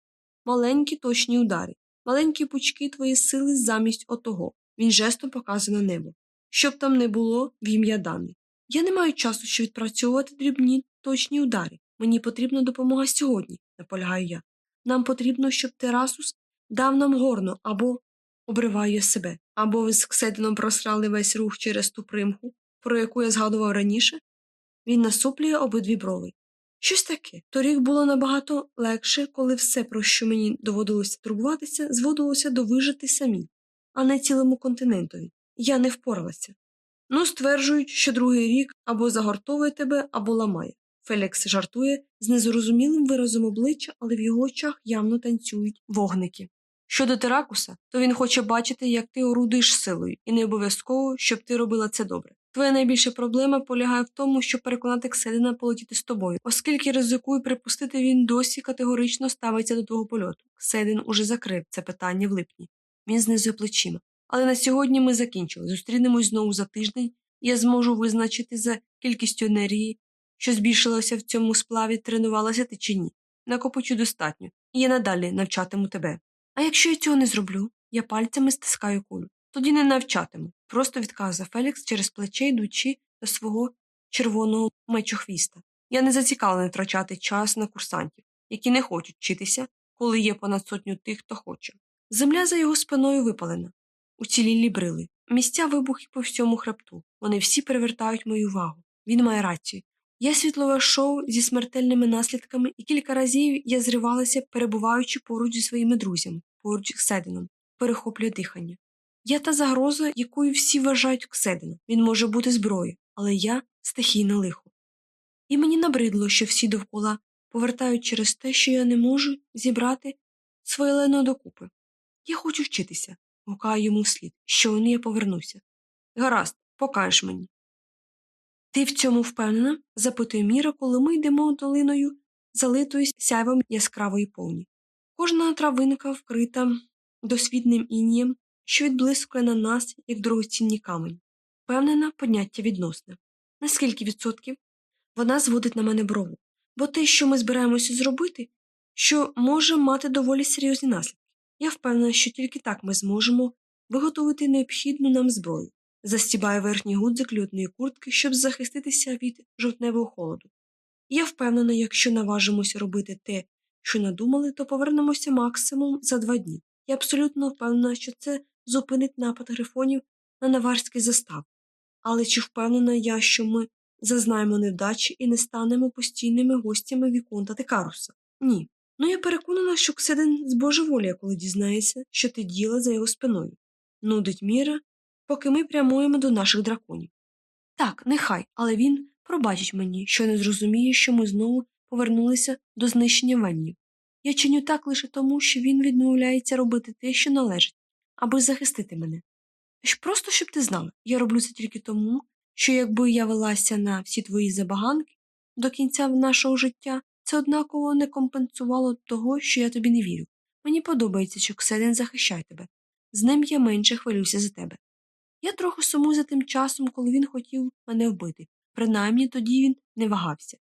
Маленькі точні удари, маленькі пучки твої сили замість отого. Він жестом показує на небо. Щоб там не було в ім'я Дани. Я не маю часу, щоб відпрацьовувати дрібні точні удари. Мені потрібна допомога сьогодні, наполягаю я. Нам потрібно, щоб Терасус дав нам горно або обриваю себе, або ви з Кседином просрали весь рух через ту примху, про яку я згадував раніше? Він насуплює обидві брови. Щось таке. Торік було набагато легше, коли все, про що мені доводилося турбуватися, зводилося до вижити самі, а не цілому континентові. Я не впоралася. Ну, стверджують, що другий рік або загортовує тебе, або ламає. Фелікс жартує з незрозумілим виразом обличчя, але в його очах явно танцюють вогники. Щодо Теракуса, то він хоче бачити, як ти орудуєш силою, і не обов'язково, щоб ти робила це добре. Твоя найбільша проблема полягає в тому, щоб переконати Кседина полетіти з тобою, оскільки ризикую припустити, він досі категорично ставиться до твого польоту. Кседин уже закрив це питання в липні. Він знизує плечима. Але на сьогодні ми закінчили. Зустрінемось знову за тиждень, і я зможу визначити за кількістю енергії, що збільшилося в цьому сплаві, тренувалася ти чи ні. Накопичу достатньо, і я надалі навчатиму тебе. А якщо я цього не зроблю, я пальцями стискаю кулю. Тоді не навчатиму, просто відказує Фелікс через плече, йдучи до свого червоного мечохвіста. Я не зацікавлений втрачати час на курсантів, які не хочуть вчитися, коли є понад сотню тих, хто хоче. Земля за його спиною випалена, уцілілі брили, місця вибухи по всьому хребту. Вони всі привертають мою увагу. Він має рацію. Я світлове шоу зі смертельними наслідками, і кілька разів я зривалася, перебуваючи поруч зі своїми друзями, поруч з Седином, перехоплює дихання. Я та загроза, якою всі вважають Кседина. Він може бути зброєю, але я стихійне лихо. І мені набридло, що всі довкола повертають через те, що я не можу зібрати своє лено докупи. Я хочу вчитися, гукаю йому вслід, щойно я повернуся. Гаразд, покажеш мені. Ти в цьому впевнена? запитує Міра, коли ми йдемо долиною, залитою сяйвом яскравої повні. Кожна травинка вкрита досвідним інієм, що відблискує на нас, як дорогоцінні камені. Впевнена, поняття відносне. На скільки відсотків? Вона зводить на мене брову, бо те, що ми збираємося зробити, що може мати доволі серйозні наслідки. Я впевнена, що тільки так ми зможемо виготовити необхідну нам зброю. Застібаю верхній гудзик льотної куртки, щоб захиститися від жовтневого холоду. Я впевнена, якщо наважимося робити те, що надумали, то повернемося максимум за два дні. Я абсолютно впевнена, що це зупинить напад грифонів на наварський застав. Але чи впевнена я, що ми зазнаємо невдачі і не станемо постійними гостями Віконта Текаруса? Ні. Ну я переконана, що Кседин збожеволіє, коли дізнається, що ти діла за його спиною. Нудить міра, поки ми прямуємо до наших драконів. Так, нехай, але він пробачить мені, що не зрозуміє, що ми знову повернулися до знищення веннів. Я чиню так лише тому, що він відмовляється робити те, що належить, аби захистити мене. Просто щоб ти знала, я роблю це тільки тому, що якби я велася на всі твої забаганки до кінця нашого життя, це однаково не компенсувало того, що я тобі не вірю. Мені подобається, що Кседен захищає тебе. З ним я менше хвилююся за тебе. Я трохи сумую за тим часом, коли він хотів мене вбити, принаймні тоді він не вагався.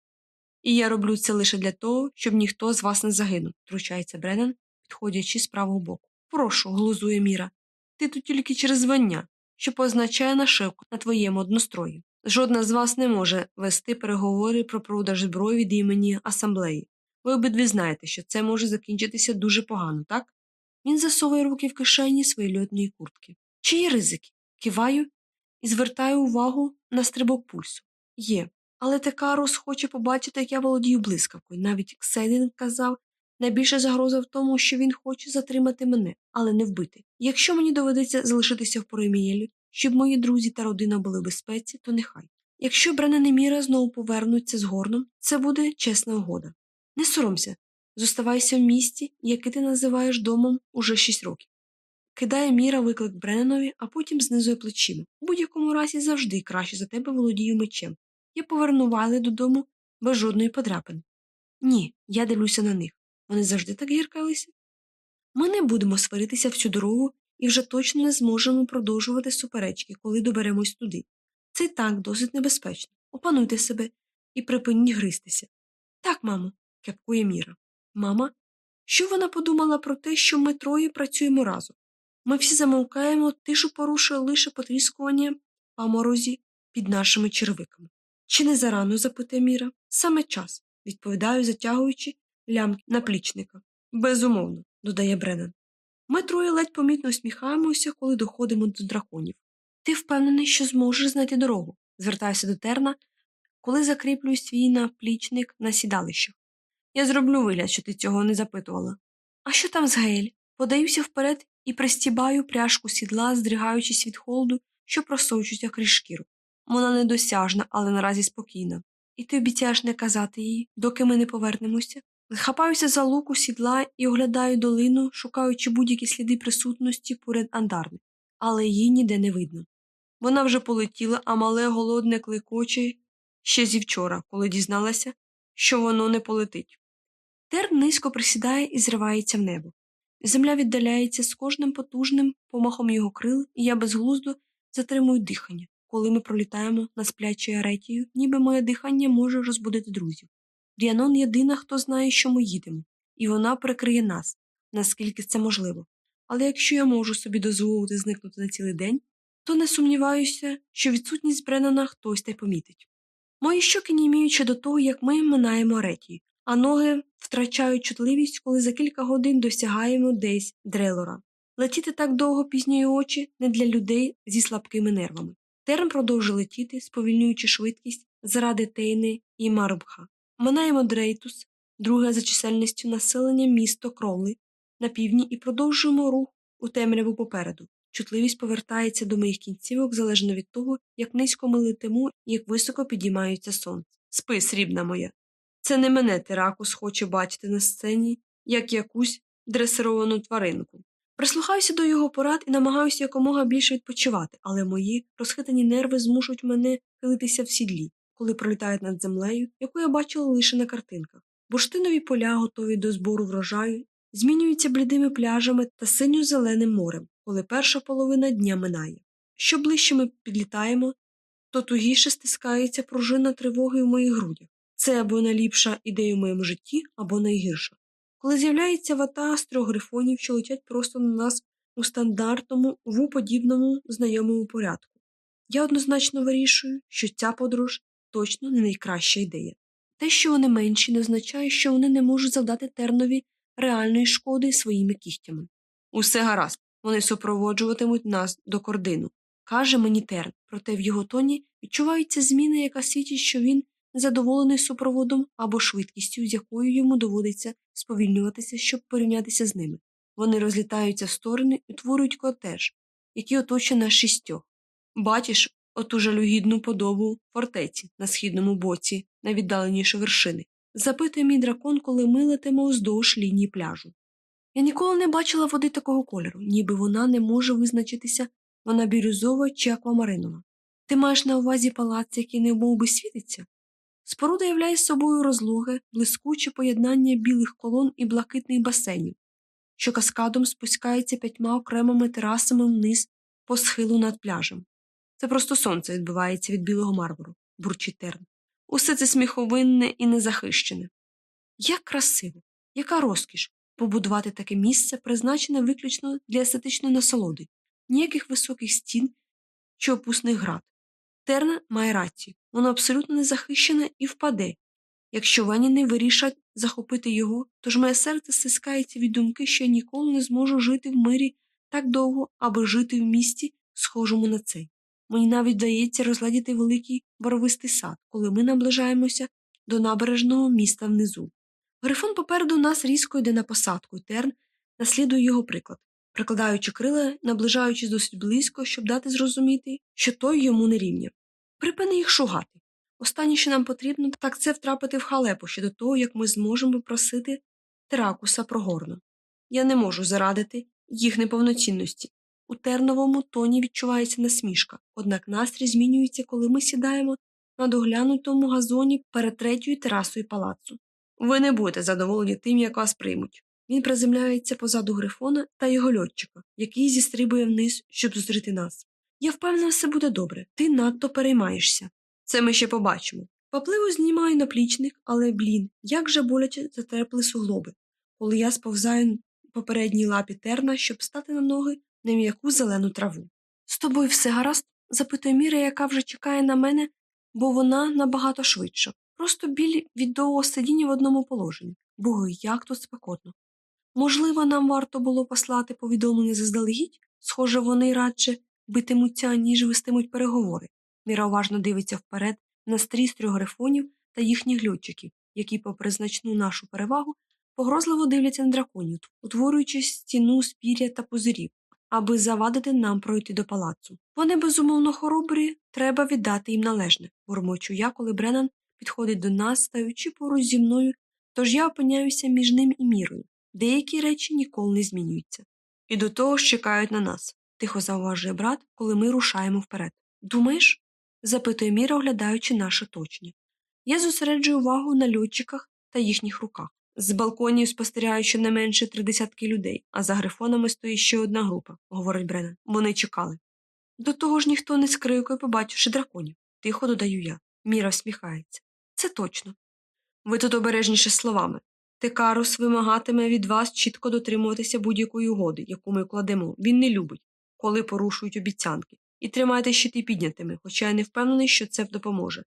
І я роблю це лише для того, щоб ніхто з вас не загинув, втручається Бреннан, підходячи з правого боку. Прошу, глузує Міра. Ти тут тільки через звання, що позначає нашивку на твоєму однострої. Жодна з вас не може вести переговори про продаж зброї від імені асамблеї. Ви обидві знаєте, що це може закінчитися дуже погано, так? Він засовує руки в кишені своєї льотної куртки. Чи є ризики? Киваю і звертаю увагу на стрибок пульсу. Є. Але Текарус хоче побачити, як я володію блискавкою. Навіть Кседін казав, найбільша загроза в тому, що він хоче затримати мене, але не вбити. Якщо мені доведеться залишитися в Поремієлі, щоб мої друзі та родина були в безпеці, то нехай. Якщо Бренен Міра знову повернуться з горном, це буде чесна угода. Не соромся, зоставайся в місті, яке ти називаєш домом уже шість років. Кидає Міра виклик Брененові, а потім знизує плечима. У будь-якому разі завжди краще за тебе володію мечем. Я поверну Вайли додому без жодної подряпини. Ні, я дивлюся на них. Вони завжди так гіркалися. Ми не будемо сваритися всю дорогу і вже точно не зможемо продовжувати суперечки, коли доберемось туди. Це й так досить небезпечно. Опануйте себе і припиніть гристися. Так, мамо, кепкує Міра. Мама, що вона подумала про те, що ми троє працюємо разом? Ми всі замовкаємо, тишу порушує лише потріскування паморозі під нашими червиками. Чи не зарано? запитує Міра. Саме час, відповідаю, затягуючи лямки наплічника. Безумовно, додає Бреннан. Ми троє ледь помітно усміхаємося, коли доходимо до драконів. Ти впевнений, що зможеш знайти дорогу? Звертаюся до терна, коли закріплюю свій наплічник на сідалищах. Я зроблю вигляд, що ти цього не запитувала. А що там з Гейль? Подаюся вперед і пристібаю пряжку сідла, здригаючись від холоду, що просочується крізь шкіру. Вона недосяжна, але наразі спокійна. І ти обіцяєш не казати їй, доки ми не повернемося. Хапаюся за луку сідла і оглядаю долину, шукаючи будь-які сліди присутності поряд андарни, але її ніде не видно. Вона вже полетіла, а мале голодне кликоче ще зі вчора, коли дізналася, що воно не полетить. Терн низько присідає і зривається в небо. Земля віддаляється з кожним потужним помахом його крил, і я безглуздо затримую дихання, коли ми пролітаємо над сплячою аретією, ніби моє дихання може розбудити друзів. Ріанон єдина, хто знає, що ми їдемо, і вона прикриє нас, наскільки це можливо. Але якщо я можу собі дозволити зникнути на цілий день, то не сумніваюся, що відсутність Бреннана хтось та й помітить. Мої щоки німіють ще до того, як ми минаємо аретію, а ноги втрачають чутливість, коли за кілька годин досягаємо десь дрелора. Летіти так довго пізньої очі не для людей зі слабкими нервами. Терн продовжує летіти, сповільнюючи швидкість заради Тейни і Марбха. Минаємо Дрейтус, друге за чисельністю населення місто Кровли на півдні і продовжуємо рух у темряву попереду. Чутливість повертається до моїх кінцівок залежно від того, як низько ми летимо і як високо підіймається сонце. Спи, срібна моя. Це не мене Теракус хоче бачити на сцені, як якусь дресировану тваринку. Прислухаюся до його порад і намагаюся якомога більше відпочивати, але мої розхитані нерви змушують мене хилитися в сідлі, коли пролітають над землею, яку я бачила лише на картинках. Бурштинові поля, готові до збору врожаю, змінюються блідими пляжами та синьо-зеленим морем, коли перша половина дня минає. Що ближче ми підлітаємо, то тугіше стискається пружина тривоги в моїх грудях. Це або найліпша ідея в моєму житті, або найгірша. Коли з'являється вата з трьох грифонів, що летять просто на нас у стандартному, ву-подібному знайомому порядку, я однозначно вирішую, що ця подорож точно не найкраща ідея. Те, що вони менші, не означає, що вони не можуть завдати тернові реальної шкоди своїми кігтями. Усе гаразд, вони супроводжуватимуть нас до кордину, каже мені Терн, проте в його тоні відчувається зміна, яка свідчить, що він незадоволений супроводом або швидкістю, з якою йому доводиться сповільнюватися, щоб порівнятися з ними. Вони розлітаються в сторони і утворюють котеж, який оточує нас шістьох. Бачиш оту жалюгідну подобу фортеці на східному боці, найвіддаленіші вершини. Запитує мій дракон, коли ми летимо вздовж лінії пляжу. Я ніколи не бачила води такого кольору, ніби вона не може визначитися, вона бірюзова чи аквамаринова. Ти маєш на увазі палац, який не би світиться? Споруда являє собою розлоге, блискуче поєднання білих колон і блакитних басейнів, що каскадом спускається п'ятьма окремими терасами вниз по схилу над пляжем. Це просто сонце відбивається від білого мармуру, бурчить терн. Усе це сміховинне і незахищене. Як красиво, яка розкіш побудувати таке місце, призначене виключно для естетичної насолоди, ніяких високих стін чи опусних град. Терна має рацію, воно абсолютно незахищене і впаде. Якщо ваніни вирішать захопити його, тож моє серце стискається від думки, що я ніколи не зможу жити в мирі так довго, аби жити в місті, схожому на цей. Мені навіть вдається розгладіти великий боровистий сад, коли ми наближаємося до набережного міста внизу. Грифон попереду нас різко йде на посадку, і терн наслідує його приклад, прикладаючи крила, наближаючись досить близько, щоб дати зрозуміти, що той йому не рівня. Припини їх шугати. Останнє, що нам потрібно, так це втрапити в халепу ще до того, як ми зможемо просити теракуса про горну. Я не можу зарадити їх неповноцінності. У терновому тоні відчувається насмішка, однак настрій змінюється, коли ми сідаємо на доглянутому газоні перед третьою терасою палацу. Ви не будете задоволені тим, як вас приймуть. Він приземляється позаду грифона та його льотчика, який зістрибує вниз, щоб зустріти нас. Я впевнена, все буде добре, ти надто переймаєшся. Це ми ще побачимо. Папливо знімаю наплічник, але, блін, як же боляче затерпли суглоби, коли я сповзаю попередній лапі терна, щоб стати на ноги на м'яку зелену траву. З тобою все гаразд? запитує Міра, яка вже чекає на мене, бо вона набагато швидша. Просто біль від довгого сидіння в одному положенні. Боги, як тут спекотно. Можливо, нам варто було послати повідомлення заздалегідь, схоже, вони радше битимуться, ніж вестимуть переговори. Міра уважно дивиться вперед на трьох грифонів та їхніх льотчиків, які, попри значну нашу перевагу, погрозливо дивляться на драконів, утворюючи стіну з пір'я та позирів, аби завадити нам пройти до палацу. Вони безумовно хоробрі, треба віддати їм належне, бурмочу я, коли Бреннан підходить до нас, стаючи поруч зі мною, тож я опиняюся між ним і мірою. Деякі речі ніколи не змінюються. І до того ж чекають на нас, тихо зауважує брат, коли ми рушаємо вперед. Думаєш? запитує Міра, оглядаючи наше оточення. Я зосереджую увагу на льотчиках та їхніх руках. З балконів спостерігаю щонайменше три десятки людей, а за грифонами стоїть ще одна група, говорить Бреннан. Вони чекали. До того ж ніхто не скрикує, побачивши драконів. Тихо додаю я. Міра всміхається. Це точно. Ви тут обережніше словами. Текарус вимагатиме від вас чітко дотримуватися будь-якої угоди, яку ми вкладемо. Він не любить, коли порушують обіцянки. І тримайте щити піднятими, хоча я не впевнений, що це допоможе.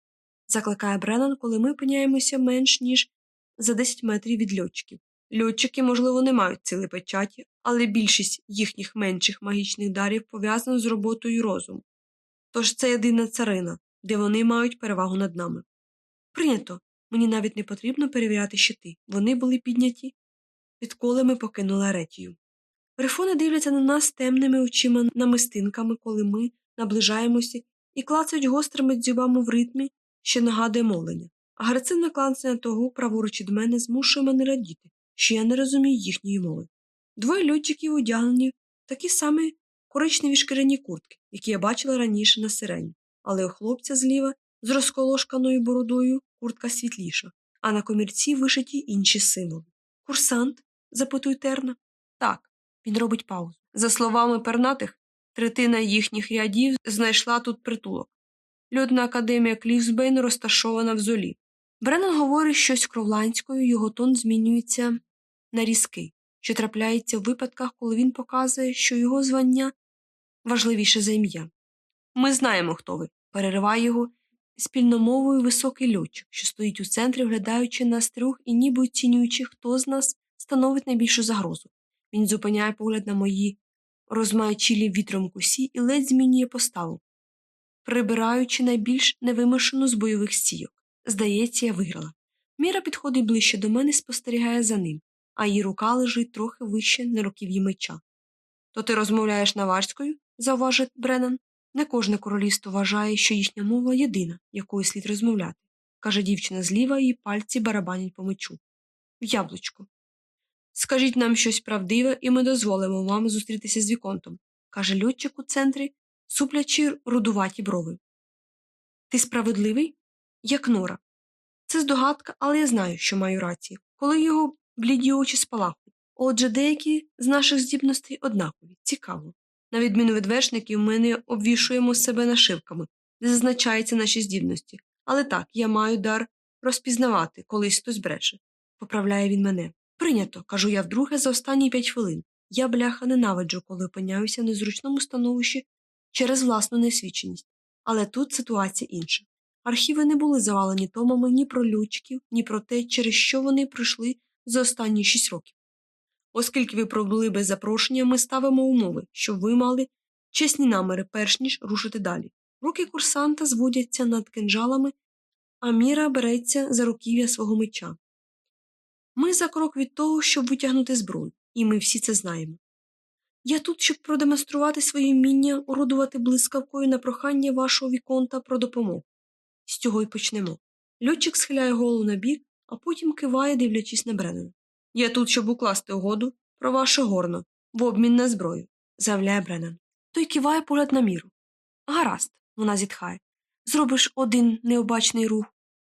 Закликає Бреннан, коли ми опиняємося менш ніж за 10 метрів від льотчиків. Льотчики, можливо, не мають сили печаті, але більшість їхніх менших магічних дарів пов'язана з роботою розуму. Тож це єдина царина, де вони мають перевагу над нами. Прийнято. Мені навіть не потрібно перевіряти щити. Вони були підняті, відколи ми покинули Аретію. Грифони дивляться на нас темними очима намистинками, коли ми наближаємося, і клацають гострими дзюбами в ритмі, що нагадує мовлення. Агресивне клацання того, праворуч від мене, змушує мене радіти, що я не розумію їхньої мови. Двоє льотчиків одягнені такі самі коричневі шкіряні куртки, які я бачила раніше на сирені, але у хлопця зліва з розколошканою бородою куртка світліша, а на комірці вишиті інші символи. Курсант? запитує Терна. Так, він робить паузу. За словами пернатих, третина їхніх рядів знайшла тут притулок. Льотна академія Клівсбейн розташована в золі. Бреннан говорить щось кровланською, його тон змінюється на різкий, що трапляється в випадках, коли він показує, що його звання важливіше за ім'я. Ми знаємо, хто ви, перериває його спільномовою високий льотчик, що стоїть у центрі, вглядаючи нас трьох і ніби оцінюючи, хто з нас становить найбільшу загрозу. Він зупиняє погляд на мої розмаячілі вітром кусі і ледь змінює поставу, прибираючи найбільш невимушену з бойових стійок. Здається, я виграла. Міра підходить ближче до мене і спостерігає за ним, а її рука лежить трохи вище на руків'ї меча. То ти розмовляєш наварською? зауважив Бреннан. Не кожне королівство вважає, що їхня мова єдина, якою слід розмовляти, каже дівчина зліва, її пальці барабанять по мечу. В яблучко. Скажіть нам щось правдиве, і ми дозволимо вам зустрітися з Віконтом, каже льотчик у центрі, суплячи рудуваті брови. Ти справедливий? Як нора. Це здогадка, але я знаю, що маю рацію, коли його бліді очі спалахують. Отже, деякі з наших здібностей однакові, цікаво. На відміну від вершників, ми не обвішуємо себе нашивками, де зазначаються наші здібності. Але так, я маю дар розпізнавати, колись хтось бреше. Поправляє він мене. Прийнято, кажу я вдруге за останні п'ять хвилин. Я, бляха, ненавиджу, коли опиняюся в незручному становищі через власну несвідченість. Але тут ситуація інша. Архіви не були завалені томами ні про лючків, ні про те, через що вони пройшли за останні шість років. Оскільки ви пробули без запрошення, ми ставимо умови, щоб ви мали чесні наміри, перш ніж рушити далі. Руки курсанта зводяться над кинджалами, а міра береться за руків'я свого меча. Ми за крок від того, щоб витягнути зброю, і ми всі це знаємо. Я тут, щоб продемонструвати своє вміння орудувати блискавкою на прохання вашого віконта про допомогу. З цього й почнемо. Льотчик схиляє голову на бік, а потім киває, дивлячись на Бреннана. Я тут, щоб укласти угоду про ваше горно в обмін на зброю, заявляє Бреннан. Той киває погляд на міру. Гаразд, вона зітхає. Зробиш один необачний рух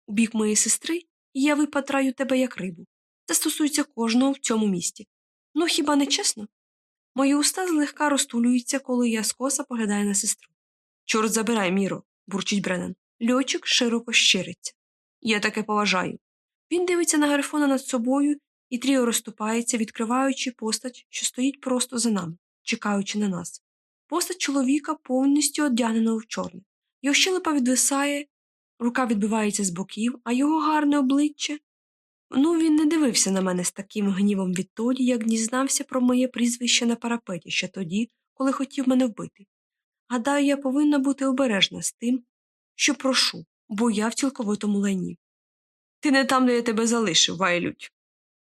у бік моєї сестри, і я випатраю тебе як рибу. Це стосується кожного в цьому місті. Ну хіба не чесно? Мої уста злегка розтулюються, коли я скоса поглядаю на сестру. Чорт забирай, Міро, бурчить Бреннан. Льотчик широко щириться. Я таке поважаю. Він дивиться на грифона над собою, і тріо розступається, відкриваючи постать, що стоїть просто за нами, чекаючи на нас. Постать чоловіка повністю одягненого в чорне. Його щелепа відвисає, рука відбивається з боків, а його гарне обличчя. Ну, він не дивився на мене з таким гнівом відтоді, як дізнався про моє прізвище на парапеті ще тоді, коли хотів мене вбити. Гадаю, я повинна бути обережна з тим, що прошу, бо я в цілковитому лайні. Ти не там, де я тебе залишив, Вайлють.